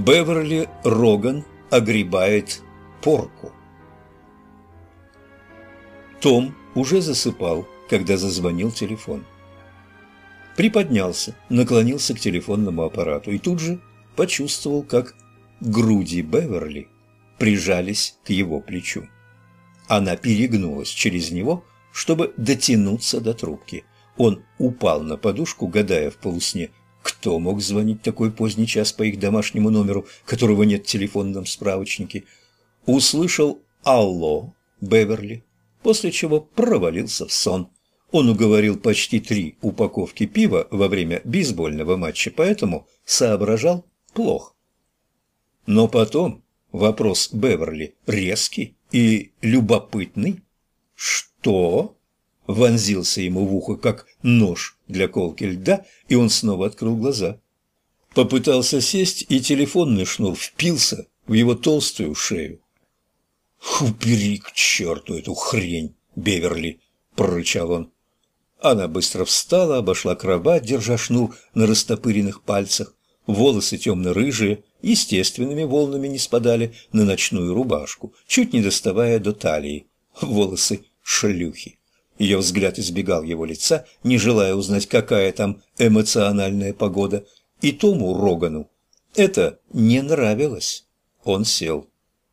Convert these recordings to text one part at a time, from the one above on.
Беверли Роган огребает порку. Том уже засыпал, когда зазвонил телефон. Приподнялся, наклонился к телефонному аппарату и тут же почувствовал, как груди Беверли прижались к его плечу. Она перегнулась через него, чтобы дотянуться до трубки. Он упал на подушку, гадая в полусне, кто мог звонить такой поздний час по их домашнему номеру, которого нет в телефонном справочнике. Услышал «Алло, Беверли», после чего провалился в сон. Он уговорил почти три упаковки пива во время бейсбольного матча, поэтому соображал плохо. Но потом вопрос Беверли резкий и любопытный. «Что?» Вонзился ему в ухо, как нож для колки льда, и он снова открыл глаза. Попытался сесть, и телефонный шнур впился в его толстую шею. «Убери к черту эту хрень, Беверли!» – прорычал он. Она быстро встала, обошла кровать, держа шнур на растопыренных пальцах. Волосы темно-рыжие, естественными волнами не спадали на ночную рубашку, чуть не доставая до талии. Волосы шлюхи. Ее взгляд избегал его лица, не желая узнать, какая там эмоциональная погода. И Тому Рогану это не нравилось. Он сел.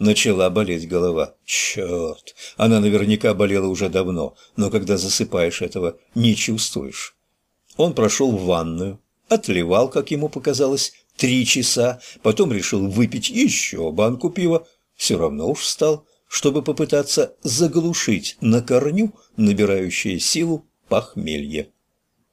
Начала болеть голова. Черт! Она наверняка болела уже давно, но когда засыпаешь, этого не чувствуешь. Он прошел в ванную, отливал, как ему показалось, три часа, потом решил выпить еще банку пива, все равно уж встал, чтобы попытаться заглушить на корню набирающее силу похмелье.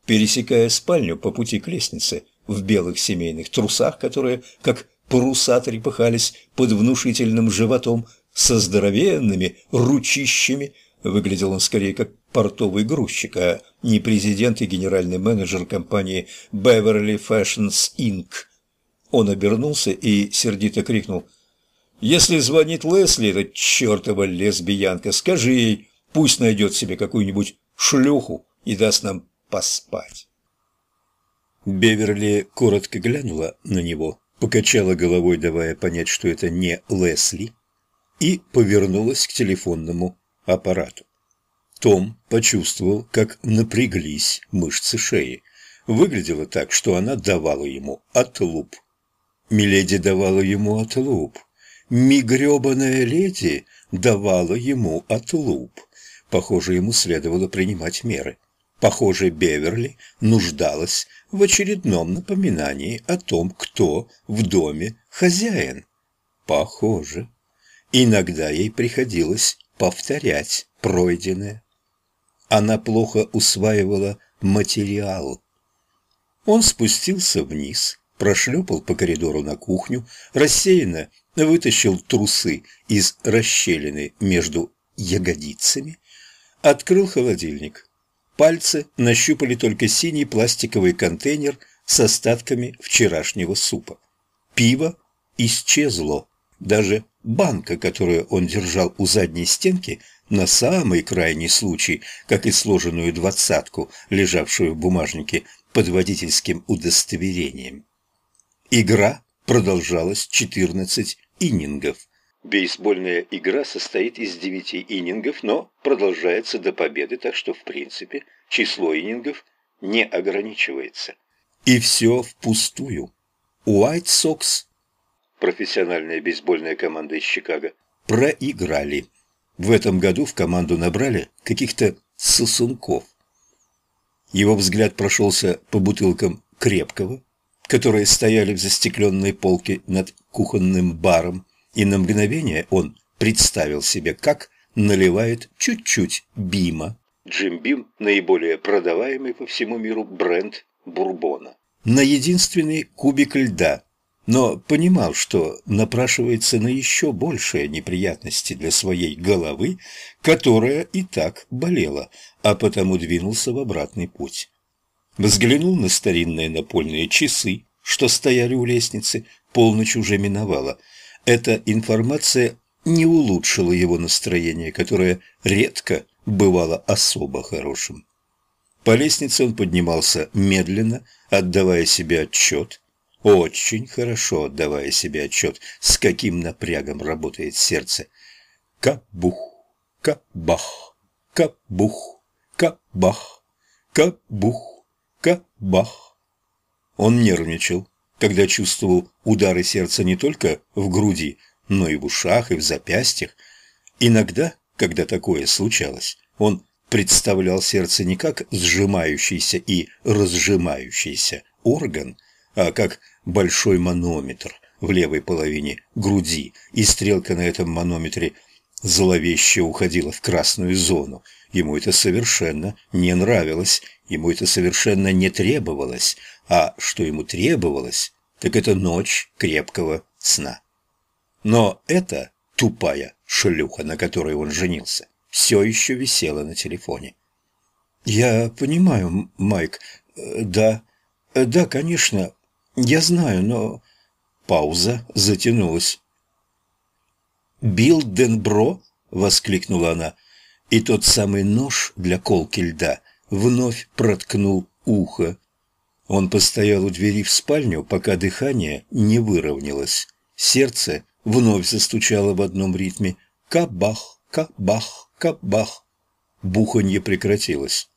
Пересекая спальню по пути к лестнице в белых семейных трусах, которые, как паруса, трепыхались под внушительным животом со здоровенными ручищами, выглядел он скорее как портовый грузчик, а не президент и генеральный менеджер компании Beverly Fashions Inc. Он обернулся и сердито крикнул если звонит Лесли, эта чертова лесбиянка, скажи ей, пусть найдет себе какую-нибудь шлюху и даст нам поспать. Беверли коротко глянула на него, покачала головой, давая понять, что это не Лесли, и повернулась к телефонному аппарату. Том почувствовал, как напряглись мышцы шеи. Выглядело так, что она давала ему отлуп. Миледи давала ему отлуп мигрёбаная леди давала ему отлуп. Похоже, ему следовало принимать меры. Похоже, Беверли нуждалась в очередном напоминании о том, кто в доме хозяин. Похоже. Иногда ей приходилось повторять пройденное. Она плохо усваивала материал. Он спустился вниз, прошлепал по коридору на кухню, рассеянно вытащил трусы из расщелины между ягодицами, открыл холодильник. Пальцы нащупали только синий пластиковый контейнер с остатками вчерашнего супа. Пиво исчезло. Даже банка, которую он держал у задней стенки, на самый крайний случай, как и сложенную двадцатку, лежавшую в бумажнике под водительским удостоверением. Игра продолжалась 14 иннингов. Бейсбольная игра состоит из девяти иннингов, но продолжается до победы, так что, в принципе, число иннингов не ограничивается. И все впустую. Уайт Сокс, профессиональная бейсбольная команда из Чикаго, проиграли. В этом году в команду набрали каких-то сосунков. Его взгляд прошелся по бутылкам крепкого, которые стояли в застекленной полке над кухонным баром, и на мгновение он представил себе, как наливает чуть-чуть бима. Джим Бим – наиболее продаваемый по всему миру бренд бурбона. На единственный кубик льда, но понимал, что напрашивается на еще большие неприятности для своей головы, которая и так болела, а потому двинулся в обратный путь взглянул на старинные напольные часы, что стояли у лестницы, полночь уже миновала. Эта информация не улучшила его настроение, которое редко бывало особо хорошим. По лестнице он поднимался медленно, отдавая себе отчет. очень хорошо отдавая себе отчет, с каким напрягом работает сердце. Кабух, кабах, кабух, кабах, кабух, кабах. Он нервничал, когда чувствовал удары сердца не только в груди, но и в ушах, и в запястьях. Иногда, когда такое случалось, он представлял сердце не как сжимающийся и разжимающийся орган, а как большой манометр в левой половине груди, и стрелка на этом манометре зловеще уходила в красную зону. Ему это совершенно не нравилось, ему это совершенно не требовалось, а что ему требовалось, так это ночь крепкого сна. Но эта тупая шлюха, на которой он женился, все еще висела на телефоне. «Я понимаю, Майк, э, да, э, да, конечно, я знаю, но...» Пауза затянулась. «Билденбро?» — воскликнула она, и тот самый нож для колки льда вновь проткнул ухо. Он постоял у двери в спальню, пока дыхание не выровнялось. Сердце вновь застучало в одном ритме. Кабах, кабах, кабах. Буханье прекратилось.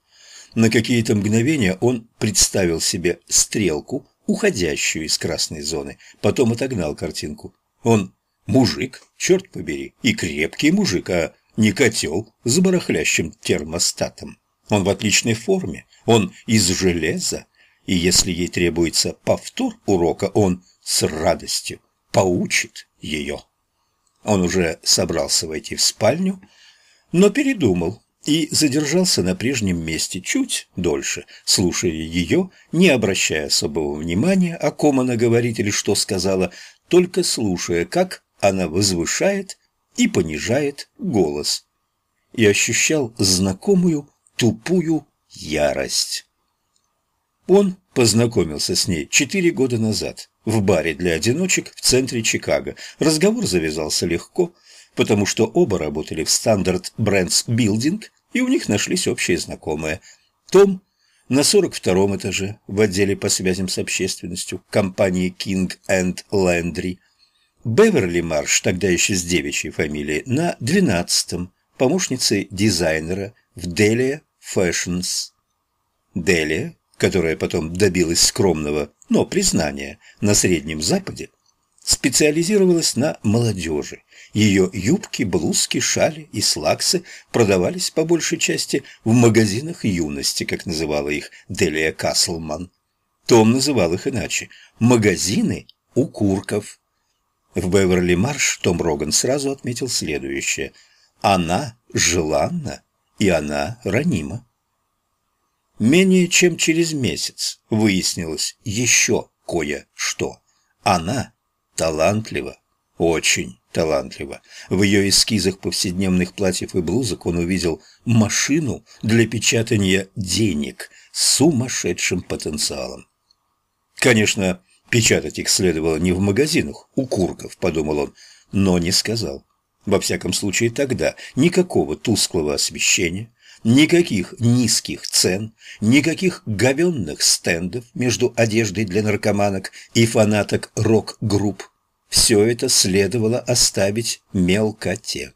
На какие-то мгновения он представил себе стрелку, уходящую из красной зоны, потом отогнал картинку. Он мужик, черт побери, и крепкий мужик, а не котел с барахлящим термостатом. Он в отличной форме, он из железа, и если ей требуется повтор урока, он с радостью поучит ее. Он уже собрался войти в спальню, но передумал и задержался на прежнем месте чуть дольше, слушая ее, не обращая особого внимания, о ком она говорит или что сказала, только слушая, как она возвышает и понижает голос. И ощущал знакомую тупую ярость. Он познакомился с ней четыре года назад в баре для одиночек в центре Чикаго. Разговор завязался легко, потому что оба работали в Standard Brands Building, и у них нашлись общие знакомые. Том на 42-м этаже в отделе по связям с общественностью компании King and Landry. Беверли Марш, тогда еще с девичьей фамилией, на 12-м, помощницей дизайнера в Delia Fashions. Делия которая потом добилась скромного, но признания на Среднем Западе, специализировалась на молодежи. Ее юбки, блузки, шали и слаксы продавались по большей части в магазинах юности, как называла их Делия Каслман. Том называл их иначе – магазины укурков. В Беверли-Марш Том Роган сразу отметил следующее – она желанна и она ранима. Менее чем через месяц выяснилось еще кое-что. Она талантлива, очень талантлива. В ее эскизах повседневных платьев и блузок он увидел машину для печатания денег с сумасшедшим потенциалом. Конечно, печатать их следовало не в магазинах у курков, подумал он, но не сказал. Во всяком случае тогда никакого тусклого освещения, Никаких низких цен, никаких говенных стендов между одеждой для наркоманок и фанаток рок-групп. Все это следовало оставить мелкоте.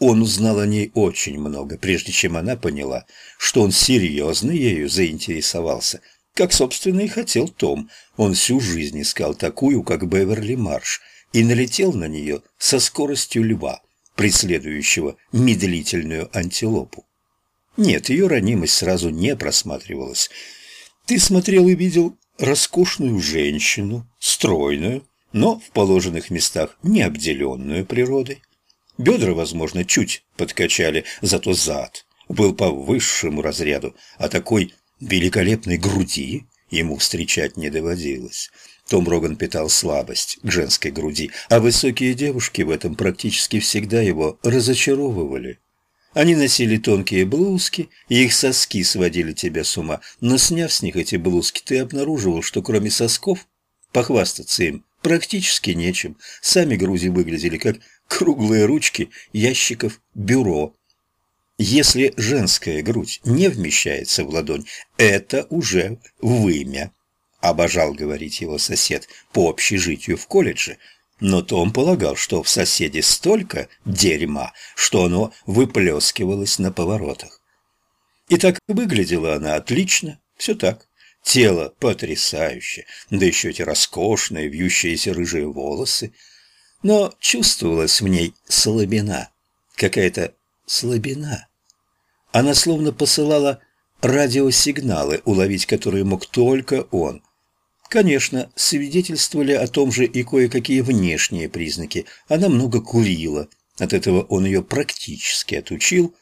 Он узнал о ней очень много, прежде чем она поняла, что он серьезно ею заинтересовался, как, собственно, и хотел Том. Он всю жизнь искал такую, как Беверли Марш, и налетел на нее со скоростью льва, преследующего медлительную антилопу. Нет, ее ранимость сразу не просматривалась. Ты смотрел и видел роскошную женщину, стройную, но в положенных местах не обделенную природой. Бедра, возможно, чуть подкачали, зато зад был по высшему разряду, а такой великолепной груди ему встречать не доводилось. Том Роган питал слабость к женской груди, а высокие девушки в этом практически всегда его разочаровывали. Они носили тонкие блузки, и их соски сводили тебя с ума, но сняв с них эти блузки, ты обнаруживал, что кроме сосков похвастаться им практически нечем. Сами грузи выглядели как круглые ручки ящиков бюро. Если женская грудь не вмещается в ладонь, это уже вымя. обожал говорить его сосед по общежитию в колледже, но Том полагал, что в соседе столько дерьма, что оно выплескивалось на поворотах. И так выглядела она отлично, все так. Тело потрясающе, да еще эти роскошные вьющиеся рыжие волосы. Но чувствовалась в ней слабина, какая-то слабина. Она словно посылала радиосигналы, уловить которые мог только он. Конечно, свидетельствовали о том же и кое-какие внешние признаки. Она много курила, от этого он ее практически отучил.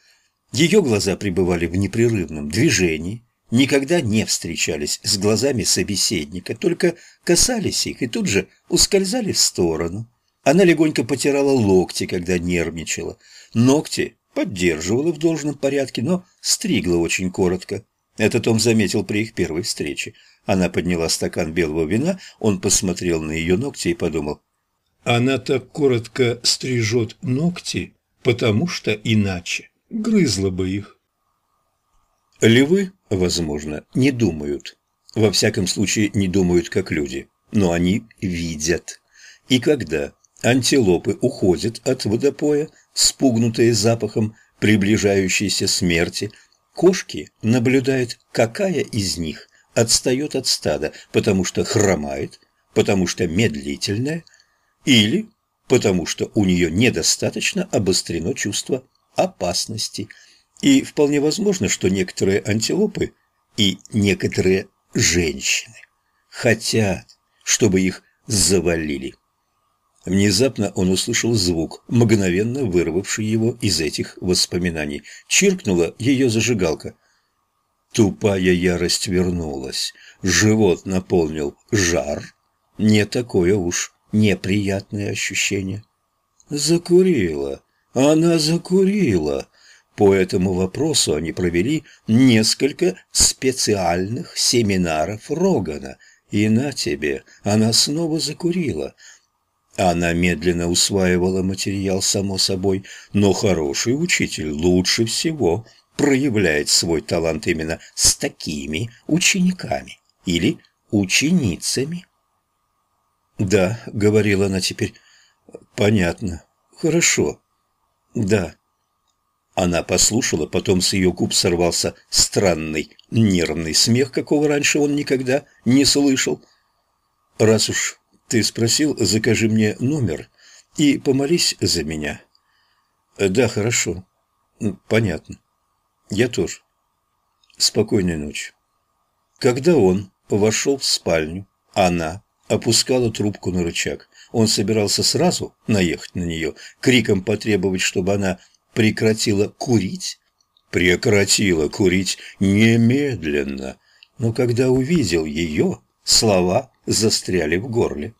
Ее глаза пребывали в непрерывном движении, никогда не встречались с глазами собеседника, только касались их и тут же ускользали в сторону. Она легонько потирала локти, когда нервничала. Ногти поддерживала в должном порядке, но стригла очень коротко. Это Том заметил при их первой встрече. Она подняла стакан белого вина, он посмотрел на ее ногти и подумал. Она так коротко стрижет ногти, потому что иначе грызла бы их. Львы, возможно, не думают. Во всяком случае, не думают, как люди. Но они видят. И когда антилопы уходят от водопоя, спугнутые запахом приближающейся смерти, кошки наблюдают, какая из них отстает от стада, потому что хромает, потому что медлительная, или потому что у нее недостаточно обострено чувство опасности – и вполне возможно, что некоторые антилопы и некоторые женщины хотят, чтобы их завалили. Внезапно он услышал звук, мгновенно вырвавший его из этих воспоминаний. Чиркнула ее зажигалка. Тупая ярость вернулась. Живот наполнил жар. Не такое уж неприятное ощущение. Закурила. Она закурила. По этому вопросу они провели несколько специальных семинаров Рогана, и на тебе, она снова закурила. Она медленно усваивала материал, само собой, но хороший учитель лучше всего проявляет свой талант именно с такими учениками или ученицами. «Да», — говорила она теперь, — «понятно, хорошо, да». Она послушала, потом с ее губ сорвался странный нервный смех, какого раньше он никогда не слышал. «Раз уж ты спросил, закажи мне номер и помолись за меня». «Да, хорошо. Понятно. Я тоже. Спокойной ночи». Когда он вошел в спальню, она опускала трубку на рычаг. Он собирался сразу наехать на нее, криком потребовать, чтобы она прекратила курить? Прекратила курить немедленно. Но когда увидел ее, слова застряли в горле.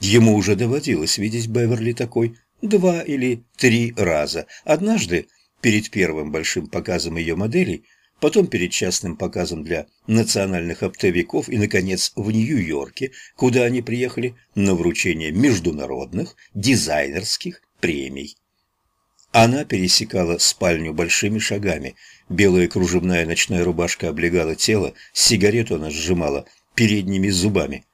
Ему уже доводилось видеть Беверли такой два или три раза. Однажды, перед первым большим показом ее моделей, потом перед частным показом для национальных оптовиков и, наконец, в Нью-Йорке, куда они приехали на вручение международных дизайнерских премий. Она пересекала спальню большими шагами. Белая кружевная ночная рубашка облегала тело, сигарету она сжимала передними зубами.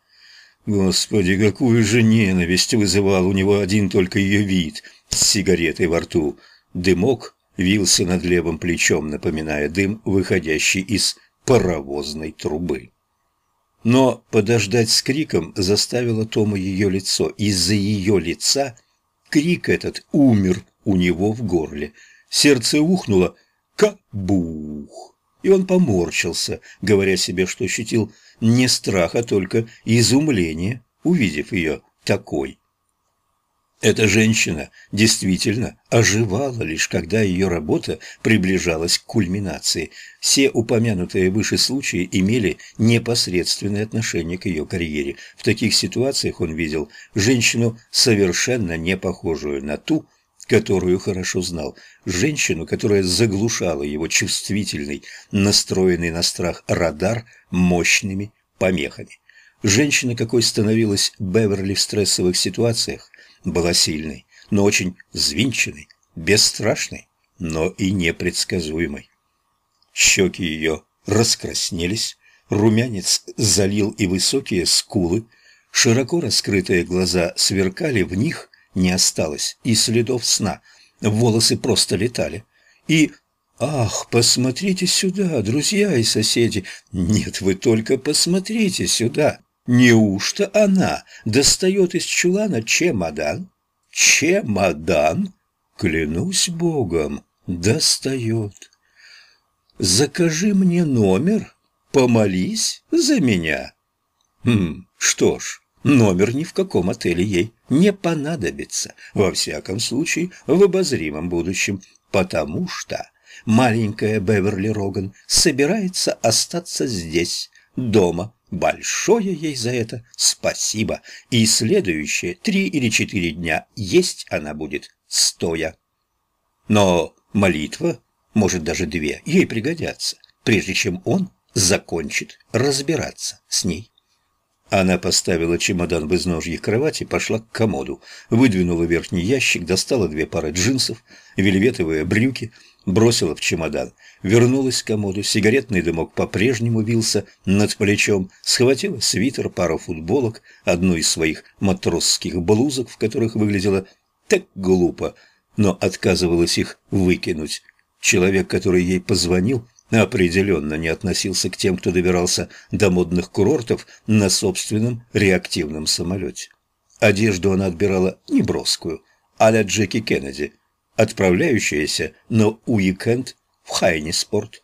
Господи, какую же ненависть вызывал у него один только ее вид с сигаретой во рту. Дымок вился над левым плечом, напоминая дым, выходящий из паровозной трубы. Но подождать с криком заставило Тома ее лицо. Из-за ее лица крик этот умер у него в горле. Сердце ухнуло «Кабух!» И он поморщился, говоря себе, что ощутил не страх, а только изумление, увидев ее такой. Эта женщина действительно оживала лишь когда ее работа приближалась к кульминации. Все упомянутые выше случаи имели непосредственное отношение к ее карьере. В таких ситуациях он видел женщину, совершенно не похожую на ту, которую хорошо знал, женщину, которая заглушала его чувствительный, настроенный на страх радар мощными помехами. Женщина, какой становилась Беверли в стрессовых ситуациях, была сильной, но очень взвинченной, бесстрашной, но и непредсказуемой. Щеки ее раскраснелись, Румянец залил и высокие скулы, широко раскрытые глаза сверкали, в них не осталось и следов сна, волосы просто летали. И «Ах, посмотрите сюда, друзья и соседи! Нет, вы только посмотрите сюда! Неужто она достает из чулана чемодан? Чемодан? Клянусь богом, достает! Закажи мне номер, помолись за меня!» Хм, что ж, номер ни в каком отеле ей не понадобится, во всяком случае, в обозримом будущем, потому что маленькая Беверли Роган собирается остаться здесь, дома. Большое ей за это спасибо. И следующие три или четыре дня есть она будет стоя. Но молитва, может даже две, ей пригодятся, прежде чем он закончит разбираться с ней. Она поставила чемодан в изножье кровати, пошла к комоду, выдвинула верхний ящик, достала две пары джинсов, вельветовые брюки, бросила в чемодан, вернулась к комоду, сигаретный дымок по-прежнему вился над плечом, схватила свитер, пару футболок, одну из своих матросских блузок, в которых выглядела так глупо, но отказывалась их выкинуть. Человек, который ей позвонил, определенно не относился к тем, кто добирался до модных курортов на собственном реактивном самолете. Одежду она отбирала неброскую, а-ля Джеки Кеннеди, отправляющаяся на уикенд в Хайниспорт.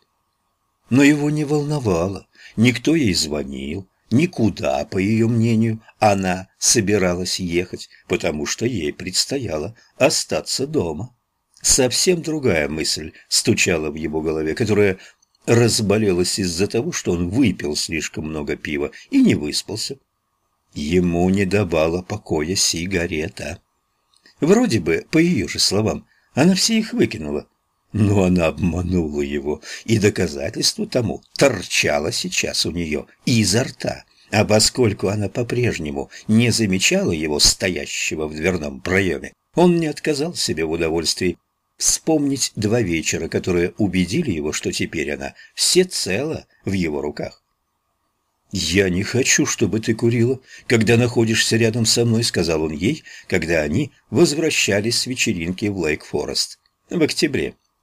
Но его не волновало, никто ей звонил, никуда, по ее мнению, она собиралась ехать, потому что ей предстояло остаться дома. Совсем другая мысль стучала в его голове, которая разболелась из-за того, что он выпил слишком много пива и не выспался. Ему не давала покоя сигарета. Вроде бы, по ее же словам, она все их выкинула. Но она обманула его, и доказательство тому торчало сейчас у нее изо рта. А поскольку она по-прежнему не замечала его стоящего в дверном проеме, он не отказал себе в удовольствии вспомнить два вечера, которые убедили его, что теперь она всецело в его руках. «Я не хочу, чтобы ты курила, когда находишься рядом со мной», — сказал он ей, когда они возвращались с вечеринки в Лейк-Форест в октябре